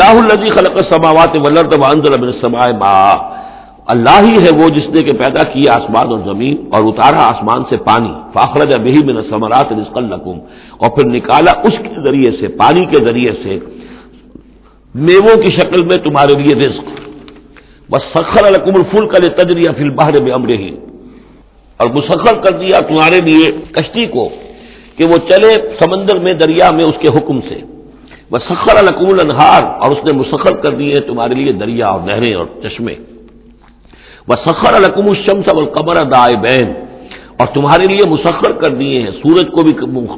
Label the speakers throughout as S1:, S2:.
S1: اللہ الدی خلق سماوات ولرد وانزل من السماء ماء۔ اللہ ہی ہے وہ جس نے کہ پیدا کیا آسمان اور زمین اور اتارا آسمان سے پانی۔ فاخرج بہی من الثمرات رزقا لکم۔ اور پھر نکالا اس کے ذریعے سے، پانی کے ذریعے سے۔ میووں کی شکل میں تمہارے لیے رزق۔ بس سخر القم الفل کا تجریہ فی البحر میں امر ہی اور مسخر کر دیا تمہارے لیے کشتی کو کہ وہ چلے سمندر میں، دریا میں اس کے حکم سے۔ بس سخر القم اور اس نے مسخر کر دیے تمہارے لیے دریا اور نہریں اور چشمے۔ وہ سخر القم الشمس القمر دائے بین اور تمہارے لیے مسخر کر دیے ہیں۔ سورج کو بھی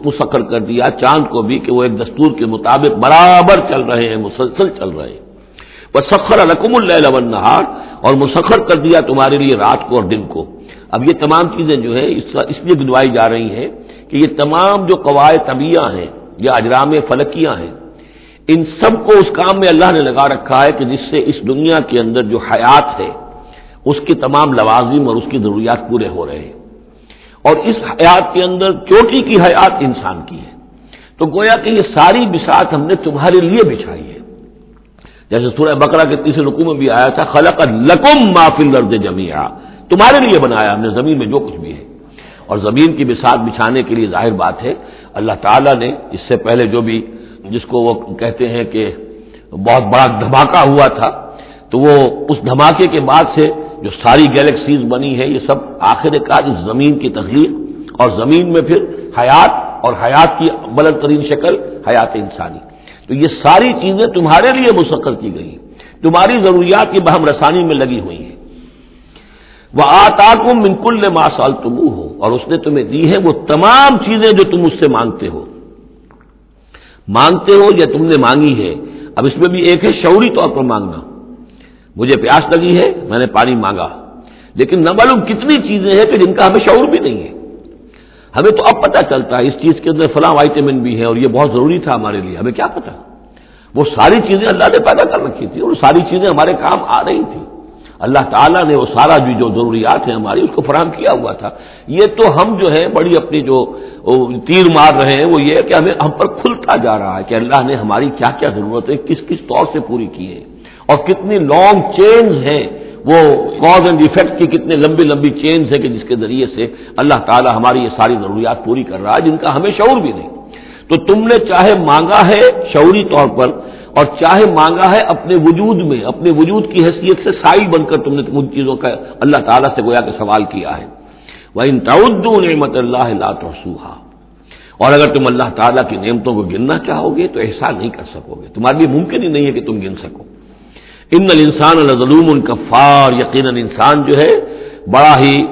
S1: مسخر کر دیا، چاند کو بھی کہ وہ ایک دستور کے مطابق برابر چل رہے ہیں، مسلسل چل رہے ہیں۔ وہ سخر القم النہار اور مسخر کر دیا تمہارے لیے رات کو اور دن کو۔ اب یہ تمام چیزیں جو ہے اس لیے گنوائی جا رہی ہیں کہ یہ تمام جو قواعد طبیعہ ہیں یا اجرام فلکیاں ہیں۔ ان سب کو اس کام میں اللہ نے لگا رکھا ہے کہ جس سے اس دنیا کے اندر جو حیات ہے، اس کی تمام لوازم اور اس کی ضروریات پورے ہو رہے ہیں۔ اور اس حیات کے اندر چوٹی کی حیات انسان کی ہے۔ تو گویا کہ یہ ساری بساط ہم نے تمہارے لیے بچھائی ہے۔ جیسے سورہ بکرا کے تیسرے رقو میں بھی آیا تھا، خلق لکم معافل درد جمیا تمہارے لیے بنایا ہم نے، زمین میں جو کچھ بھی ہے۔ اور زمین کی بساط بچھانے کے لیے ظاہر بات ہے، اللہ تعالیٰ نے اس سے پہلے جو بھی جس کو وہ کہتے ہیں کہ بہت بڑا دھماکہ ہوا تھا، تو وہ اس دھماکے کے بعد سے جو ساری گیلیکسیز بنی ہے یہ سب آخر کار اس زمین کی تخلیق اور زمین میں پھر حیات اور حیات کی بلند ترین شکل حیات انسانی۔ تو یہ ساری چیزیں تمہارے لیے مسقر کی گئی تمہاری ضروریات کی بہم رسانی میں لگی ہوئی ہیں۔ وہ آتا کم منکل ماسال تمو ہو اور اس نے تمہیں دی ہے وہ تمام چیزیں جو تم اس سے مانگتے ہو۔ مانگتے ہو یا تم نے مانگی ہے؟ اب اس میں بھی ایک ہے شعوری طور پر مانگنا۔ مجھے پیاس لگی ہے، میں نے پانی مانگا۔ لیکن نہ معلوم کتنی چیزیں ہیں کہ جن کا ہمیں شعور بھی نہیں ہے۔ ہمیں تو اب پتہ چلتا ہے اس چیز کے اندر فلاں وائٹامن بھی ہے اور یہ بہت ضروری تھا ہمارے لیے۔ ہمیں کیا پتا وہ ساری چیزیں اللہ نے پیدا کر رکھی تھی اور ساری چیزیں ہمارے کام آ رہی تھی اللہ تعالیٰ نے وہ سارا بھی جو ضروریات ہیں ہماری، اس کو فراہم کیا ہوا تھا۔ یہ تو ہم جو ہے بڑی اپنی جو تیر مار رہے ہیں، وہ یہ کہ ہمیں ہم پر کھلتا جا رہا ہے کہ اللہ نے ہماری کیا کیا ضرورت ہے کس کس طور سے پوری کی ہے اور کتنی لانگ چینز ہیں، وہ کاز اینڈ افیکٹ کی کتنے لمبی لمبی چینز ہیں کہ جس کے ذریعے سے اللہ تعالیٰ ہماری یہ ساری ضروریات پوری کر رہا ہے، جن کا ہمیں شعور بھی نہیں۔ تو تم نے چاہے مانگا ہے شعوری طور پر اور چاہے مانگا ہے اپنے وجود میں، اپنے وجود کی حیثیت سے سائل بن کر تم نے ان چیزوں کا اللہ تعالیٰ سے گویا کے سوال کیا ہے۔ وہ ان تعدو نعمت اللہ توسوہا اور اگر تم اللہ تعالیٰ کی نعمتوں کو گننا چاہو گے تو احسان نہیں کر سکو گے تمہارے لیے ممکن ہی نہیں ہے کہ تم گن سکو۔ ان الانسان الظلوم الکفار یقیناً انسان جو ہے، بڑا ہی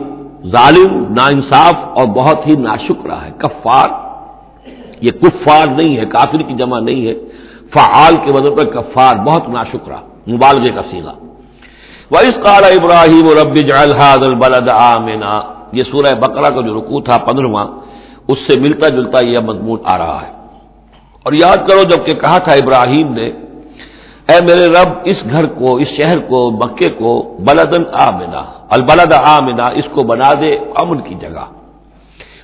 S1: ظالم نا انصاف اور بہت ہی ناشکرا ہے۔ کفار، یہ کفار نہیں ہے، کافر کی جمع نہیں ہے۔ فعال کے وجہ پر کفار بہت ناشکرا مبالغے کا سیگا۔ وائس قال ابراہیم رب جلحاد البلد آمنا۔ یہ سورہ بقرہ کا جو رکوع تھا پندرواں اس سے ملتا جلتا یہ مضمون آ رہا ہے۔ اور یاد کرو جبکہ کہا تھا ابراہیم نے، اے میرے رب، اس گھر کو، اس شہر کو مکے کو بلدن آمنا۔ البلد آمنا، اس کو بنا دے امن کی جگہ۔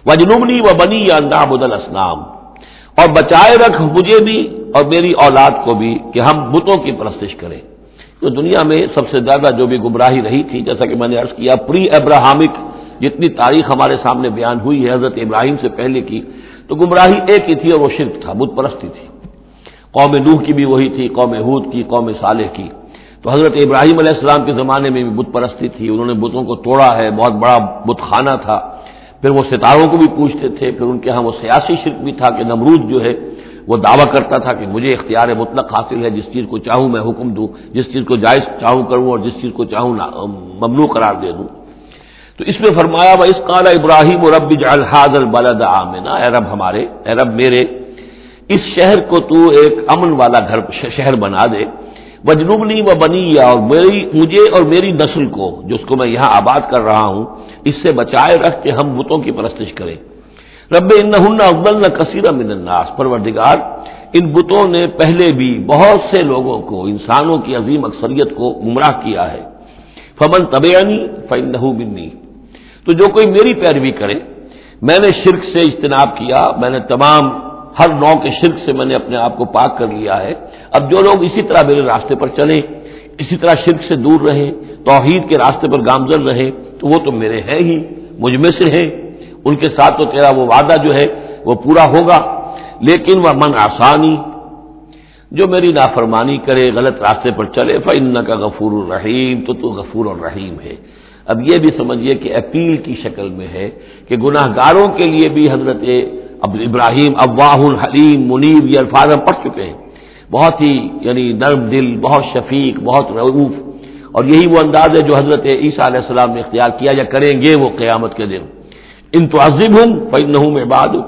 S1: وجنوبنی و بنی یا نابد الاسلام اور بچائے رکھ مجھے بھی اور میری اولاد کو بھی کہ ہم بتوں کی پرستش کریں۔ تو دنیا میں سب سے زیادہ جو بھی گمراہی رہی تھی، جیسا کہ میں نے عرض کیا پری ابراہمک جتنی تاریخ ہمارے سامنے بیان ہوئی ہے، حضرت ابراہیم سے پہلے کی، تو گمراہی ایک ہی تھی اور وہ شرک تھا، بت پرستی تھی۔ قوم نوح کی بھی وہی تھی، قوم ہود کی، قوم صالح کی۔ تو حضرت ابراہیم علیہ السلام کے زمانے میں بھی بت پرستی تھی، انہوں نے بتوں کو توڑا ہے، بہت بڑا بت خانہ تھا۔ پھر وہ ستاروں کو بھی پوچھتے تھے، پھر ان کے ہاں وہ سیاسی شرک بھی تھا کہ نمرود جو ہے وہ دعویٰ کرتا تھا کہ مجھے اختیار مطلق حاصل ہے، جس چیز کو چاہوں میں حکم دوں، جس چیز کو جائز چاہوں کروں اور جس چیز کو چاہوں ممنوع قرار دے دوں۔ تو اس میں فرمایا وہ اس کالا ابراہیم و رب الحاد البلد آمنا اے رب ہمارے، اے رب میرے، اس شہر کو تو ایک امن والا گھر شہر بنا دے۔ وجنوبنی و بنی اور میری مجھے اور میری نسل کو جس کو میں یہاں آباد کر رہا ہوں، اس سے بچائے رکھ کے ہم بتوں کی پرستش کریں۔ رب ان افضل نہ کثیر من الناس۔ پروردگار، ان بتوں نے پہلے بھی بہت سے لوگوں کو، انسانوں کی عظیم اکثریت کو گمراہ کیا ہے۔ فمن طبعنی فن بنی تو جو کوئی میری پیروی کرے، میں نے شرک سے اجتناب کیا، میں نے تمام ہر نو کے شرک سے میں نے اپنے آپ کو پاک کر لیا ہے۔ اب جو لوگ اسی طرح میرے راستے پر چلیں اسی طرح شرک سے دور رہیں توحید کے راستے پر گامزن رہیں تو وہ تو میرے ہیں ہی، مجھ میں سے ہیں۔ ان کے ساتھ تو تیرا وہ وعدہ جو ہے وہ پورا ہوگا، لیکن وہ من آسانی جو میری نافرمانی کرے، غلط راستے پر چلے فن کا غفور الرحیم تو تو غفور الرحیم ہے۔ اب یہ بھی سمجھیے کہ اپیل کی شکل میں ہے کہ گناہ گاروں کے لیے بھی حضرت اب ابراہیم ابواہ الحلیم منیب یہ الفاظ ہم پڑھ چکے ہیں۔ بہت ہی یعنی نرم دل، بہت شفیق، بہت رعوف۔ اور یہی وہ انداز ہے جو حضرت عیسیٰ علیہ السلام نے اختیار کیا، یا کریں گے وہ قیامت کے دن۔ ان تو عظیم ہوں فن نہ میں بادک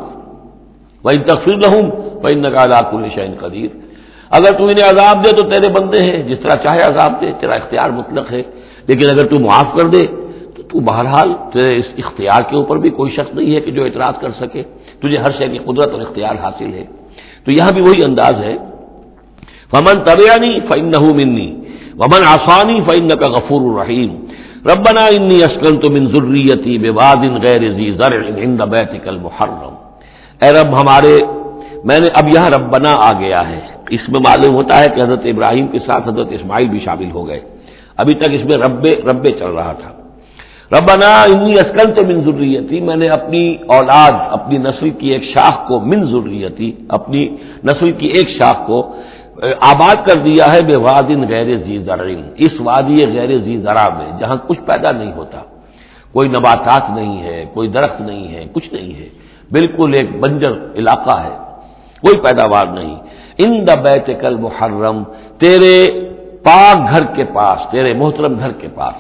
S1: وہ ان تقفر نہ ہوں فن نقالاک الشین قدیر۔ اگر تو انہیں عذاب دے تو تیرے بندے ہیں، جس طرح چاہے عذاب دے، تیرا اختیار مطلق ہے۔ لیکن اگر تو معاف کر دے، تو تو بہرحال تیرے اس اختیار کے اوپر بھی کوئی شخص نہیں ہے کہ جو اعتراض کر سکے، تجھے ہر شے کی قدرت اور اختیار حاصل ہے۔ تو یہاں بھی وہی انداز ہے۔ فمن طبیانی فن نہ منی ومن آسانی فن کا غفور الرحیم ربنا انی اسکن تو من ضروریتی بے وادن غیر المحرم۔ اے رب ہمارے، میں نے اب یہاں ربنا آ گیا ہے۔ اس میں معلوم ہوتا ہے کہ حضرت ابراہیم کے ساتھ حضرت اسماعیل بھی شامل ہو گئے۔ ابھی تک اس میں ربے ربے چل رہا تھا۔ ربنا انی اسکن تو من ضروریتی میں نے اپنی اولاد، اپنی نسل کی ایک شاخ کو، من ضروریتی اپنی نسل کی ایک شاخ کو آباد کر دیا ہے بے وادن غیر زی زرعین۔ اس وادی غیر زی ذرا میں جہاں کچھ پیدا نہیں ہوتا۔ کوئی نباتات نہیں ہے، کوئی درخت نہیں ہے، کچھ نہیں ہے۔ بالکل ایک بنجر علاقہ ہے۔ کوئی پیداوار نہیں۔ ان دا بیت کل محرم تیرے پاک گھر کے پاس، تیرے محترم گھر کے پاس۔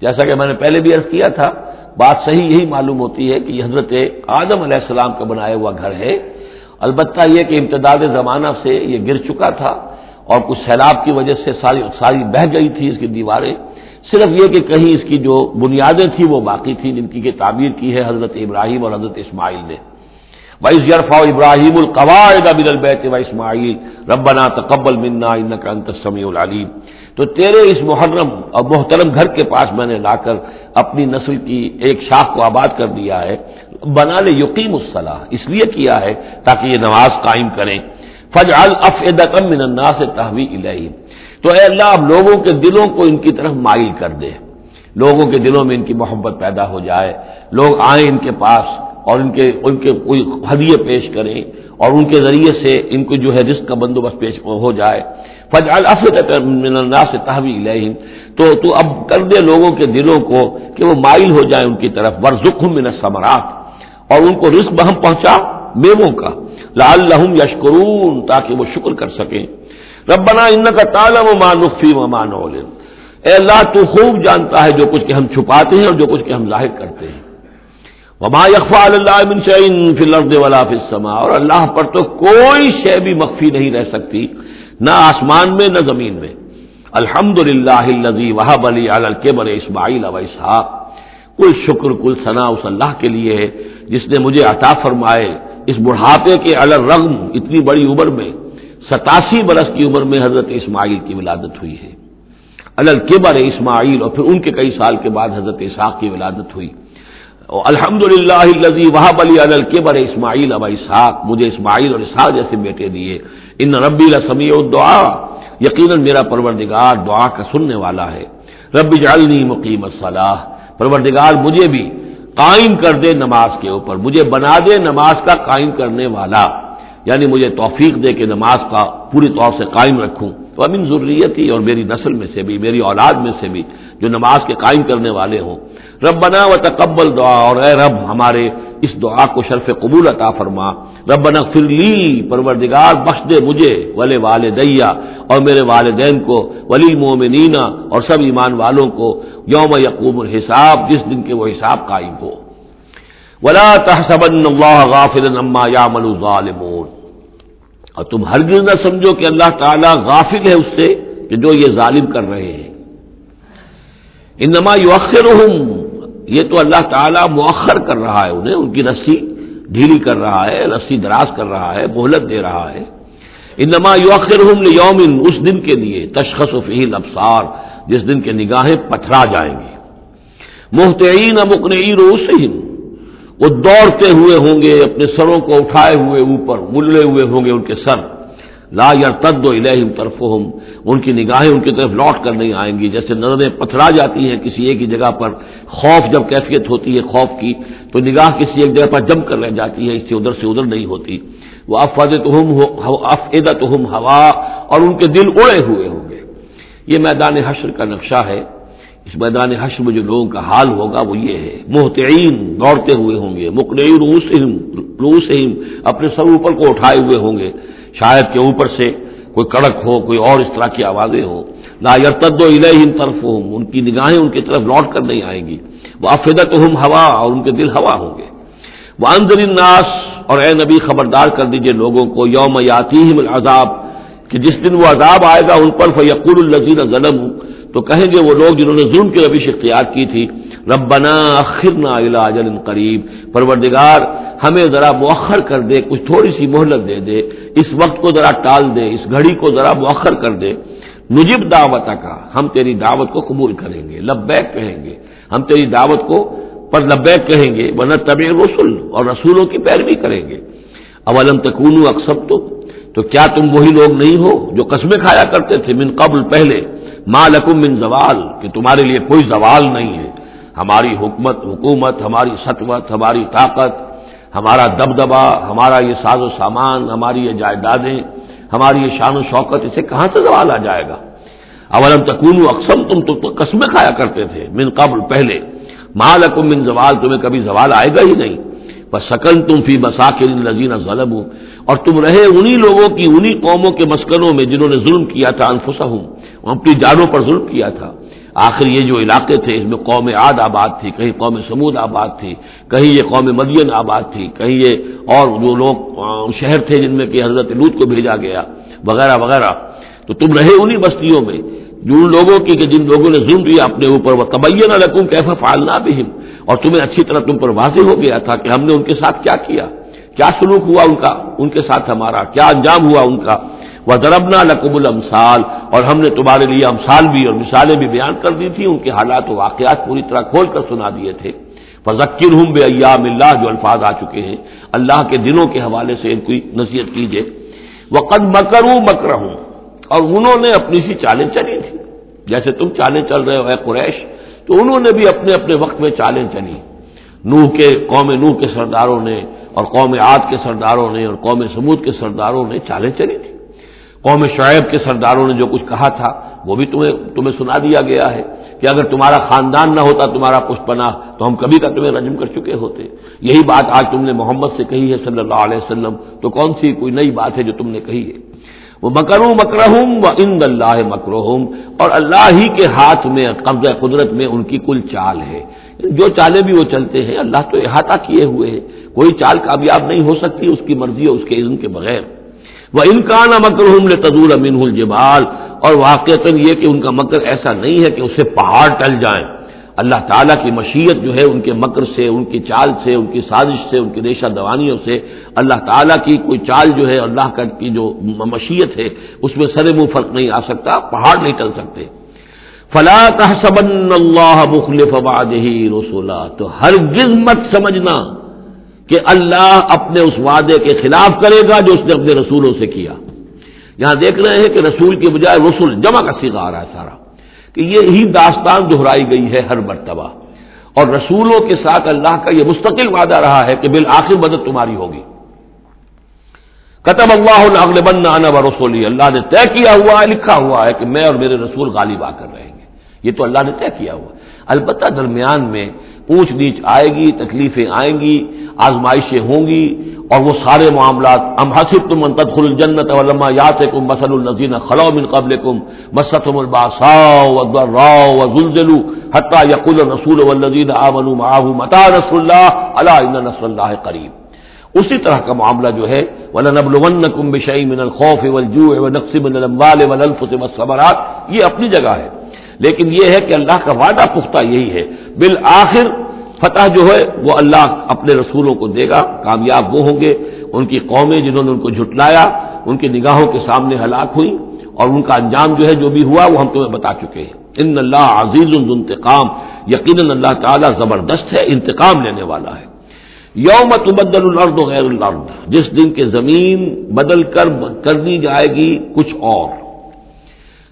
S1: جیسا کہ میں نے پہلے بھی عرض کیا تھا، بات صحیح یہی معلوم ہوتی ہے کہ یہ حضرت آدم علیہ السلام کا بنایا ہوا گھر ہے۔ البتہ یہ کہ امتداد زمانہ سے یہ گر چکا تھا اور کچھ سیلاب کی وجہ سے ساری ساری بہ گئی تھی اس کی دیواریں۔ صرف یہ کہ کہیں اس کی جو بنیادیں تھیں وہ باقی تھیں، جن کی تعبیر کی ہے حضرت ابراہیم اور حضرت اسماعیل نے۔ وائس یرفا ابراہیم القواعد بن البیت و اسماعیل ربنا تقبل منا انك انت السميع العلیم تو تیرے اس محرم اور محترم گھر کے پاس میں نے لا کر اپنی نسل کی ایک شاخ کو آباد کر دیا ہے۔ بنا لے یقین الصلاح، اس لیے کیا ہے تاکہ یہ نماز قائم کریں۔ فج من الناس سے تحوی الہی تو اے اللہ، اب لوگوں کے دلوں کو ان کی طرف مائل کر دے۔ لوگوں کے دلوں میں ان کی محبت پیدا ہو جائے۔ لوگ آئیں ان کے پاس اور ان کے ان کے کوئی ہدیے پیش کریں اور ان کے ذریعے سے ان کو جو ہے رزق کا بندوبست پیش ہو جائے۔ فج الناس سے تحوی الہم تو تو اب کر دے لوگوں کے دلوں کو کہ وہ مائل ہو جائیں ان کی طرف۔ ورژ من ثمرات اور ان کو رزق بہم پہنچا میووں کا۔ لال لہم یشکرون، تاکہ وہ شکر کر سکیں۔ ربنا ان کا تالا و مانفی و مان اے اللہ، تو خوب جانتا ہے جو کچھ کہ ہم چھپاتے ہیں اور جو کچھ کہ ہم ظاہر کرتے ہیں۔ وما یقفا اللہ من شعین فی الارض ولا فی السماء۔ اور اللہ پر تو کوئی شے بھی مخفی نہیں رہ سکتی، نہ آسمان میں، نہ زمین میں۔ الحمد للہ وحب علی الکبر اسماعیل و اسحاق۔ کل شکر، کل ثنا اس اللہ کے لیے ہے۔ جس نے مجھے عطا فرمائے، اس بڑھاپے کے الرغم اتنی بڑی عمر میں، ستاسی برس کی عمر میں حضرت اسماعیل کی ولادت ہوئی ہے۔ الکبر اسماعیل اور پھر ان کے کئی سال کے بعد حضرت اسحاق کی ولادت ہوئی۔ الحمد للہ وحب علی الکبر اسماعیل اب اسحاق، مجھے اسماعیل اور اسحاق جیسے بیٹے دیے۔ ان ربی السمی دعا یقیناً میرا پروردگار دعا کا سننے والا ہے۔ رب جالنی مقیم صلاح پروردگار مجھے بھی قائم کر دے نماز کے اوپر، مجھے بنا دے نماز کا قائم کرنے والا یعنی مجھے توفیق دے کہ نماز کا پوری طور سے قائم رکھوں۔ تو امین ضروریت ہی اور میری نسل میں سے بھی، میری اولاد میں سے بھی، جو نماز کے قائم کرنے والے ہوں۔ رب بنا و تقبل دعا، اور اے رب ہمارے اس دعا کو شرف قبول عطا فرما۔ رب بنا فرلی پروردگار، بخش دے مجھے ولے والدیا اور میرے والدین کو، ولی مومنینا اور سب ایمان والوں کو۔ یوم یقوم الحساب، جس دن کے وہ حساب قائم ہو۔ ولا تحسبن اللہ غافل اما یعمل الظالمون۔ اور تم ہرگز نہ سمجھو کہ اللہ تعالی غافل ہے اس سے کہ جو یہ ظالم کر رہے ہیں۔ انما یؤخرهم یہ تو اللہ تعالیٰ مؤخر کر رہا ہے انہیں، ان کی رسی ڈھیلی کر رہا ہے، رسی دراز کر رہا ہے، مہلت دے رہا ہے۔ انما یوخر یومن اس دن کے لیے، تشخص و فیل ابسار جس دن کے نگاہیں پتھرا جائیں گے محتعین مکن روس وہ دوڑتے ہوئے ہوں گے، اپنے سروں کو اٹھائے ہوئے اوپر، ملے ہوئے ہوں گے ان کے سر۔ لا یا تد و الہم طرف ان کی نگاہیں ان کی طرف لوٹ کر نہیں آئیں گی۔ جیسے نظریں پتھرا جاتی ہیں کسی ایک ہی جگہ پر، خوف جب کیفیت ہوتی ہے خوف کی، تو نگاہ کسی ایک جگہ پر جم کر رہ جاتی ہے، اس سے ادھر سے ادھر نہیں ہوتی۔ وہ افاد افعدت ہوا، اور ان کے دل اڑے ہوئے ہوں گے۔ یہ میدان حشر کا نقشہ ہے۔ اس میدان حشر میں جو لوگوں کا حال ہوگا وہ یہ ہے۔ محتعین دوڑتے ہوئے ہوں گے۔ مقنعی روس روس اپنے سر اوپر کو اٹھائے ہوئے ہوں گے۔ شاید کے اوپر سے کوئی کڑک ہو، کوئی اور اس طرح کی آوازیں ہوں نہ یرتد و ان طرف ہوں ان کی نگاہیں ان کی طرف لوٹ کر نہیں آئیں گی۔ وہ افیدت ہم ہوا، اور ان کے دل ہوا ہوں گے۔ وہ اندر الناس، اور اے نبی خبردار کر دیجیے لوگوں کو، یوم یاتی العذاب، کہ جس دن وہ عذاب آئے گا ان پر، فیقول الزین ظلم تو کہیں گے وہ لوگ جنہوں نے ظلم کی روش اختیار کی تھی، ربنا اخرنا الى اجل قریب۔ پروردگار، ہمیں ذرا مؤخر کر دے، کچھ تھوڑی سی مہلت دے دے، اس وقت کو ذرا ٹال دے، اس گھڑی کو ذرا مؤخر کر دے۔ نجب دعوت کا ہم تیری دعوت کو قبول کریں گے، لبیک کہیں گے۔ ہم تیری دعوت کو پر لبیک کہیں گے ورنہ طب رسول اور رسولوں کی پیروی کریں گے۔ اولم تکون اکثر تو تو کیا تم وہی لوگ نہیں ہو جو قسمیں کھایا کرتے تھے من قبل پہلے؟ لکم من زوال، کہ تمہارے لیے کوئی زوال نہیں ہے۔ ہماری حکمت، حکومت، ہماری سطوت، ہماری طاقت، ہمارا دبدبا ہمارا یہ ساز و سامان، ہماری یہ جائیدادیں، ہماری یہ شان و شوکت، اسے کہاں سے زوال آ جائے گا؟ اولم تکون اقسم، تم تو قسمیں کھایا کرتے تھے، من قبل، پہلے۔ مالکم من زوال، تمہیں کبھی زوال آئے گا ہی نہیں۔ بس سکن تم فی مساکر لذین ظلم اور تم رہے انہی لوگوں کی، انہی قوموں کے مسکنوں میں جنہوں نے ظلم کیا تھا انفسا ہوں اپنی جانوں پر ظلم کیا تھا۔ آخر یہ جو علاقے تھے، اس میں قوم عاد آباد تھی، کہیں قوم سمود آباد تھی، کہیں یہ قوم مدین آباد تھی، کہیں یہ اور جو لوگ شہر تھے جن میں کہ حضرت لوت کو بھیجا گیا، وغیرہ وغیرہ۔ تو تم رہے انہی بستیوں میں، جو لوگوں کی کہ جن لوگوں نے ظلم کیا اپنے اوپر وہ تبین رقم کیفا فالنا بھی اور تمہیں اچھی طرح تم پر واضح ہو گیا تھا کہ ہم نے ان کے ساتھ کیا کیا۔ کیا سلوک ہوا ان کا؟ ان کے ساتھ ہمارا کیا انجام ہوا ان کا؟ وہ دربنا لقب المسال اور ہم نے تمہارے لیے امسال بھی اور مثالیں بھی بیان کر دی تھی، ان کے حالات و واقعات پوری طرح کھول کر سنا دیے تھے۔ فذکر ہوں بے ایام اللہ جو الفاظ آ چکے ہیں۔ اللہ کے دنوں کے حوالے سے ان کی نصیحت کیجیے وہ قد مکروں مکر ہوں اور انہوں نے اپنی سی چالیں چلی تھی جیسے تم چالیں چل رہے ہو، اے قریش، تو انہوں نے بھی اپنے اپنے وقت میں چالیں چلی۔ نوح کے قوم نوح کے سرداروں نے اور قوم عاد کے سرداروں نے اور قوم سمود کے سرداروں نے چالیں چلی تھی۔ قوم شعیب کے سرداروں نے جو کچھ کہا تھا، وہ بھی تمہیں تمہیں سنا دیا گیا ہے کہ اگر تمہارا خاندان نہ ہوتا، تمہارا پشپنا تو ہم کبھی کا تمہیں رجم کر چکے ہوتے۔ یہی بات آج تم نے محمد سے کہی ہے صلی اللہ علیہ وسلم۔ تو کون سی کوئی نئی بات ہے جو تم نے کہی ہے؟ وہ مکروں مکرہم و ان اللہ مکرہم۔ اور اللہ ہی کے ہاتھ میں قبضہ قدرت میں ان کی کل چال ہے۔ جو چالیں بھی وہ چلتے ہیں، اللہ تو احاطہ کیے ہوئے ہیں۔ کوئی چال کامیاب نہیں ہو سکتی اس کی مرضی اور اس کے علم کے بغیر۔ وہ انکان مکر ہوں تزول امین الجبال۔ اور واقع یہ کہ ان کا مکر ایسا نہیں ہے کہ اسے پہاڑ ٹل جائیں۔ اللہ تعالیٰ کی مشیت جو ہے ان کے مکر سے، ان کی چال سے، ان کی سازش سے، ان کی ریشہ دوانیوں سے اللہ تعالیٰ کی کوئی چال جو ہے، اللہ کا کی جو مشیت ہے، اس میں سر منہ فرق نہیں آ سکتا، پہاڑ نہیں ٹل سکتے۔ فلا تحسبن اللہ مخلف بعده رسولا، تو ہر مت سمجھنا کہ اللہ اپنے اس وعدے کے خلاف کرے گا جو اس نے اپنے رسولوں سے کیا۔ یہاں دیکھ رہے ہیں کہ رسول کے بجائے رسول جمع کا سیکھا آ رہا ہے سارا، کہ یہ ہی داستان دہرائی گئی ہے ہر مرتبہ۔ اور رسولوں کے ساتھ اللہ کا یہ مستقل وعدہ رہا ہے کہ بالآخر مدد تمہاری ہوگی۔ قطب اللہ بن و رسولی اللہ نے طے کیا ہوا ہے، لکھا ہوا ہے کہ میں اور میرے رسول غالب آ کر رہیں گے۔ یہ تو اللہ نے طے کیا ہوا۔ البتہ درمیان میں اونچ نیچ آئے گی، تکلیفیں آئیں گی، آزمائشیں ہوں گی اور وہ سارے معاملات، ام حسب تم انتد خل جنت علما یات کم مسل النزین خلو من قبل کم مسم الباسا راؤ و زلزلو حتیٰ یقل رسول والذین آمنوا معه متا رسول اللہ؟ اللہ نصر اللہ قریب۔ اسی طرح کا معاملہ جو ہے وَلَنَبْلُوَنَّكُمْ بِشَيْءٍ مِّنَ الْخَوْفِ وَالْجُوعِ وَنَقْصٍ مِّنَ الْأَمْوَالِ وَالْأَنفُسِ وَالثَّمَرَاتِ، یہ اپنی جگہ ہے۔ لیکن یہ ہے کہ اللہ کا وعدہ پختہ یہی ہے۔ بالآخر فتح جو ہے وہ اللہ اپنے رسولوں کو دے گا، کامیاب وہ ہوں گے۔ ان کی قومیں جنہوں نے ان کو جھٹلایا، ان کی نگاہوں کے سامنے ہلاک ہوئی اور ان کا انجام جو ہے جو بھی ہوا وہ ہم تمہیں بتا چکے ہیں۔ ان اللہ عزیز انتقام، یقیناً اللہ تعالیٰ زبردست ہے، انتقام لینے والا ہے۔ یوم تبدل الارض غیر الارض، جس دن کے زمین بدل کر کر دی جائے گی کچھ اور۔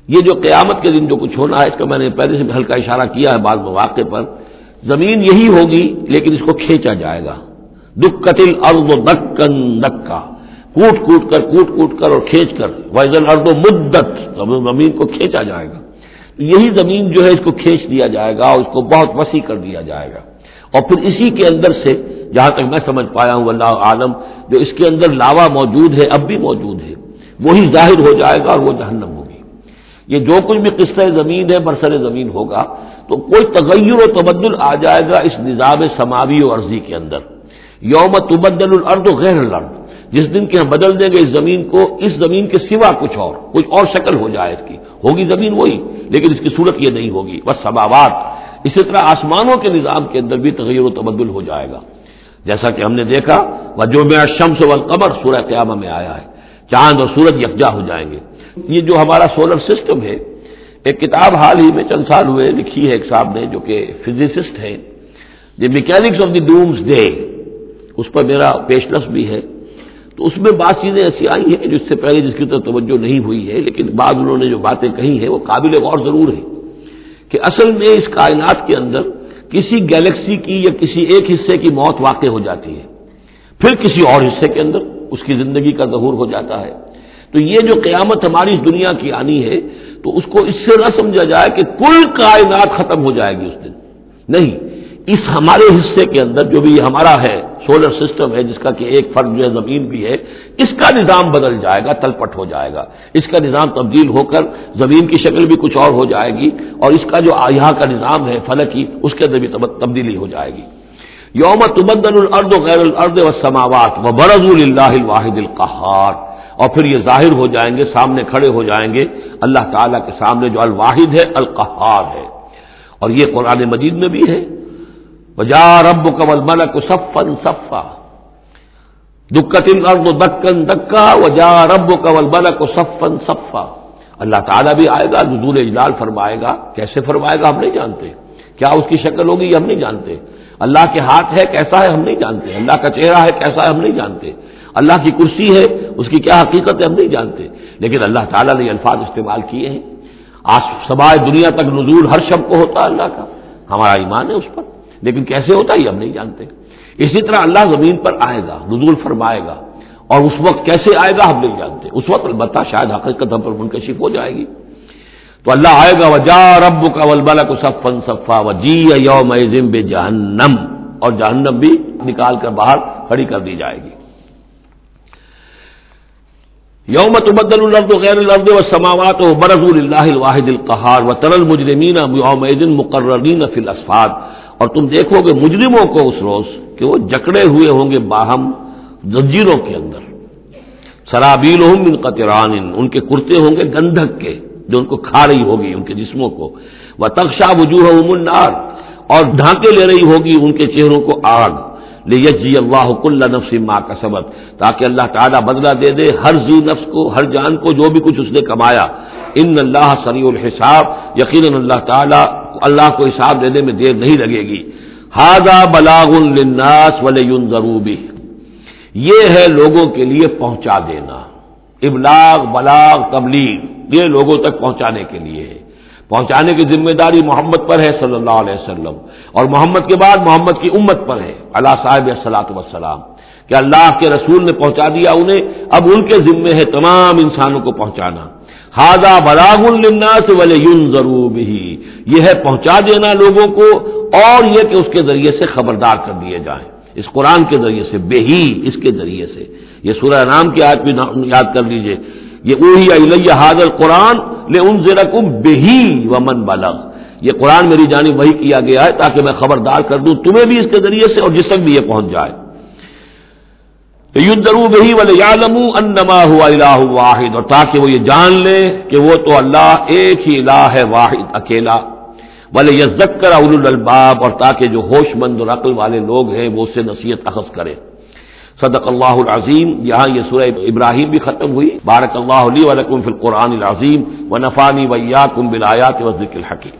S1: یہ جو قیامت کے دن جو کچھ ہونا ہے، اس کا میں نے پہلے سے ہلکا اشارہ کیا ہے بعض مواقع پر۔ زمین یہی ہوگی، لیکن اس کو کھینچا جائے گا۔ دکھ قتل ارد و دکن دکا کوٹ کوٹ کر، کوٹ کوٹ کر اور کھینچ کر۔ ویزن ارد و مدت۔ زمین کو کھینچا جائے گا۔ یہی زمین جو ہے، اس کو کھینچ دیا جائے گا اور اس کو بہت وسیع کر دیا جائے گا۔ اور پھر اسی کے اندر سے، جہاں تک میں سمجھ پایا ہوں اللہ عالم، جو اس کے اندر لاوا موجود ہے، اب بھی موجود ہے، وہی ظاہر ہو جائے گا اور وہ جہنم ہوگی یہ جو کچھ بھی قصہ زمین ہے، برسر زمین ہوگا۔ تو کوئی تغیر و تبدل آ جائے گا اس نظام سماوی و عرضی کے اندر۔ یوم تبدل الارض غیر الارض۔ جس دن کے ہم بدل دیں گے اس زمین کو، اس زمین کے سوا کچھ اور کچھ اور شکل ہو جائے اس کی۔ ہوگی زمین وہی، لیکن اس کی صورت یہ نہیں ہوگی۔ بس سباوات اسی طرح آسمانوں کے نظام کے اندر بھی تغیر و تبدل ہو جائے گا۔ جیسا کہ ہم نے دیکھا وہ جو شمس و قبر سورہ قیامہ میں آیا ہے۔ چاند اور سورج یکجا ہو جائیں گے۔ یہ جو ہمارا سولر سسٹم ہے، ایک کتاب حال ہی میں چند سال ہوئے لکھی ہے ایک صاحب نے جو کہ فزسسٹ ہیں۔ The mechanics of the doomsday اس پر میرا پیشنس بھی ہے۔ تو اس میں بعض چیزیں ایسی آئی ہیں جو اس سے پہلے جس کی طرف توجہ نہیں ہوئی ہے، لیکن بعض انہوں نے جو باتیں کہی ہیں وہ قابل غور ضرور ہے کہ اصل میں اس کائنات کے اندر کسی گیلیکسی کی یا کسی ایک حصے کی موت واقع ہو جاتی ہے۔ پھر کسی اور حصے کے اندر اس کی زندگی کا ظہور ہو جاتا ہے۔ تو یہ جو قیامت ہماری اس دنیا کی آنی ہے، تو اس کو اس سے نہ سمجھا جائے کہ کل کائنات ختم ہو جائے گی اس دن۔ نہیں، اس ہمارے حصے کے اندر جو بھی ہمارا ہے سولر سسٹم ہے، جس کا کہ ایک فرق جو ہے زمین بھی ہے، اس کا نظام بدل جائے گا، تلپٹ ہو جائے گا۔ اس کا نظام تبدیل ہو کر زمین کی شکل بھی کچھ اور ہو جائے گی اور اس کا جو یہاں کا نظام ہے فلکی اس کے اندر بھی تبدیلی ہو جائے گی۔ یوم تبدل الرد و غیر الرد و سماوات و برض اللہ الواحد القحار اور پھر یہ ظاہر ہو جائیں گے، سامنے کھڑے ہو جائیں گے، اللہ تعالیٰ کے سامنے جو الواحد ہے القحار ہے۔ اور یہ قرآن مجید میں بھی ہے۔ وجا رب کمل ملک صفن صفا۔ دکن ارد دکن دکا وجا رب کمل ملک صفن صفا۔ اللہ تعالیٰ بھی آئے گا، نزول اجلال فرمائے گا۔ کیسے فرمائے گا، ہم نہیں جانتے۔ کیا اس کی شکل ہوگی، یہ ہم نہیں جانتے۔ اللہ کے ہاتھ ہے، کیسا ہے، ہم نہیں جانتے۔ اللہ کا چہرہ ہے، کیسا ہے، ہم نہیں جانتے۔ اللہ کی کرسی ہے، اس کی کیا حقیقت ہے ہم نہیں جانتے۔ لیکن اللہ تعالیٰ نے الفاظ استعمال کیے ہیں۔ آج سبائے دنیا تک نزول ہر شب کو ہوتا ہے اللہ کا۔ ہمارا ایمان ہے اس پر۔ لیکن کیسے ہوتا ہے یہ ہم نہیں جانتے۔ اسی طرح اللہ زمین پر آئے گا، نزول فرمائے گا۔ اور اس وقت کیسے آئے گا ہم نہیں جانتے۔ اس وقت البتہ شاید حقیقت ہم پر منکشف ہو جائے گی۔ تو اللہ آئے گا وجا رب کا ولبلا کو صفن صفا و جی یوم بے جہنم اور جہنم بھی نکال کر باہر کھڑی کر دی جائے گی۔ یوم تبدل الرد غیر الرد و سماوات و اللہ الواحد القہار و ترل مجرمین یوم مقررین فی الاسفاد۔ اور تم دیکھو گے مجرموں کو اس روز کہ وہ جکڑے ہوئے ہوں گے باہم زنجیروں کے اندر۔ سرابیل من قطران، ان کے کرتے ہوں گے گندھک کے، جو ان کو کھا رہی ہوگی، ان کے جسموں کو۔ وہ تخشا وجوہ النار، اور ڈھانکے لے رہی ہوگی ان کے چہروں کو آگ۔ لے اللہ کل نفس ماں کا سبق تاکہ اللہ تعالیٰ بدلہ دے دے ہر زی نفس کو، ہر جان کو جو بھی کچھ اس نے کمایا۔ ان اللہ سری الحساب، یقیناً اللہ تعالیٰ اللہ کو حساب دینے میں دیر نہیں لگے گی۔ ہاضا بلاغ الناس ولی ضروبی یہ ہے لوگوں کے لیے پہنچا دینا۔ ابلاغ، بلاغ، تبلیغ، یہ لوگوں تک پہنچانے کے لیے۔ ہے پہنچانے کی ذمہ داری محمد پر ہے صلی اللہ علیہ وسلم۔ اور محمد کے بعد محمد کی امت پر ہے اللہ صاحب صلاحت وسلام کہ اللہ کے رسول نے پہنچا دیا انہیں، اب ان کے ذمے ہے تمام انسانوں کو پہنچانا۔ ہاضا براغ الناس ولی یون ضرور یہ ہے پہنچا دینا لوگوں کو اور یہ کہ اس کے ذریعے سے خبردار کر دیے جائیں۔ اس قرآن کے ذریعے سے بے ہی اس کے ذریعے سے۔ یہ سورہ نام کی آیت بھی یاد کر لیجیے۔ یہ اوہی الیہ حاضر قرآن لے ان زیرکم بہی ومن بلغ۔ یہ قرآن میری جانب وہی کیا گیا ہے تاکہ میں خبردار کر دوں تمہیں بھی اس کے ذریعے سے اور جس تک بھی یہ پہنچ جائے۔ یدرو بہی ول یادم انما ہوا الہ واحد اور تاکہ وہ یہ جان لے کہ وہ تو اللہ ایک ہی الہ ہے واحد اکیلا۔ بل یزکر اول الباب اور تاکہ جو ہوش مند اور عقل والے لوگ ہیں وہ اس سے نصیحت اخذ کرے۔ صدق اللہ العظیم، یہاں یہ سورہ ابراہیم بھی ختم ہوئی۔ بارک اللہ علیہ ولکم فی القرآن العظیم و نفانی ویا کم بلایات و ذکر الحکیم۔